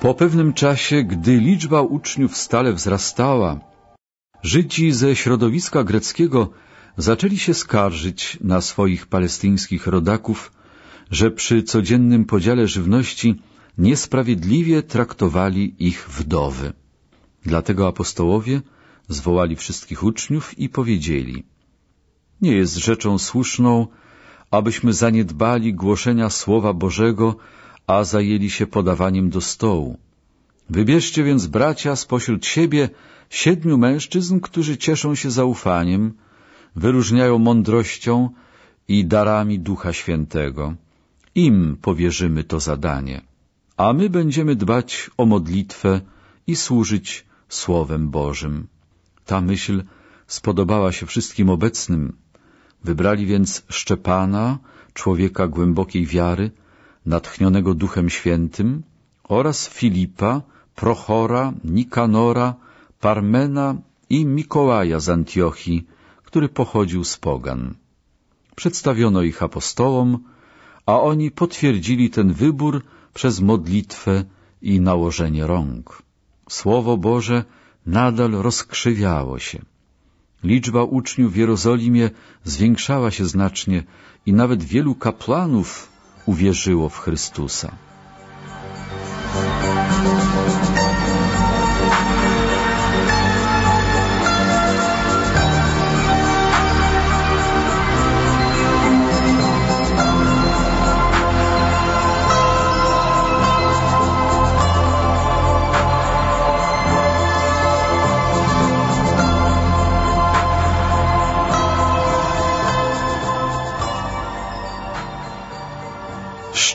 Po pewnym czasie, gdy liczba uczniów stale wzrastała, Żydzi ze środowiska greckiego zaczęli się skarżyć na swoich palestyńskich rodaków, że przy codziennym podziale żywności niesprawiedliwie traktowali ich wdowy. Dlatego apostołowie zwołali wszystkich uczniów i powiedzieli Nie jest rzeczą słuszną, abyśmy zaniedbali głoszenia Słowa Bożego, a zajęli się podawaniem do stołu. Wybierzcie więc, bracia, spośród siebie siedmiu mężczyzn, którzy cieszą się zaufaniem, wyróżniają mądrością i darami Ducha Świętego. Im powierzymy to zadanie, a my będziemy dbać o modlitwę i służyć Słowem Bożym. Ta myśl spodobała się wszystkim obecnym. Wybrali więc Szczepana, człowieka głębokiej wiary, natchnionego Duchem Świętym, oraz Filipa, Prochora, Nikanora, Parmena i Mikołaja z Antiochii, który pochodził z pogan. Przedstawiono ich apostołom, a oni potwierdzili ten wybór przez modlitwę i nałożenie rąk. Słowo Boże nadal rozkrzywiało się. Liczba uczniów w Jerozolimie zwiększała się znacznie i nawet wielu kapłanów uwierzyło w Chrystusa.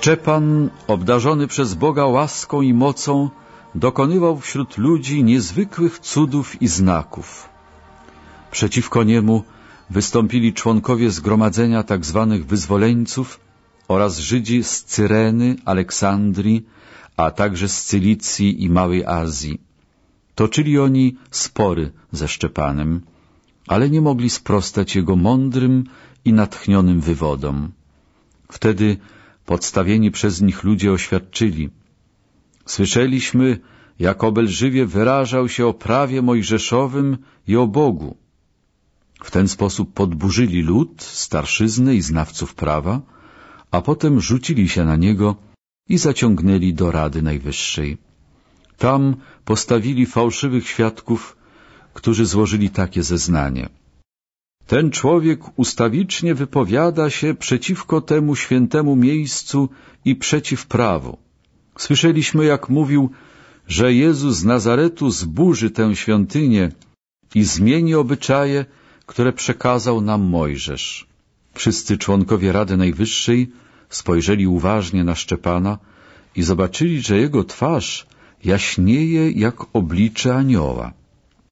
Szczepan, obdarzony przez Boga łaską i mocą, dokonywał wśród ludzi niezwykłych cudów i znaków. Przeciwko niemu wystąpili członkowie zgromadzenia tak zwanych wyzwoleńców oraz Żydzi z Cyreny, Aleksandrii, a także z Cylicji i Małej Azji. Toczyli oni spory ze Szczepanem, ale nie mogli sprostać jego mądrym i natchnionym wywodom. Wtedy podstawieni przez nich ludzie oświadczyli Słyszeliśmy, jak obelżywie wyrażał się o prawie mojżeszowym i o Bogu. W ten sposób podburzyli lud, starszyzny i znawców prawa, a potem rzucili się na niego i zaciągnęli do Rady Najwyższej. Tam postawili fałszywych świadków, którzy złożyli takie zeznanie – ten człowiek ustawicznie wypowiada się przeciwko temu świętemu miejscu i przeciw prawu. Słyszeliśmy, jak mówił, że Jezus z Nazaretu zburzy tę świątynię i zmieni obyczaje, które przekazał nam Mojżesz. Wszyscy członkowie Rady Najwyższej spojrzeli uważnie na Szczepana i zobaczyli, że jego twarz jaśnieje jak oblicze anioła.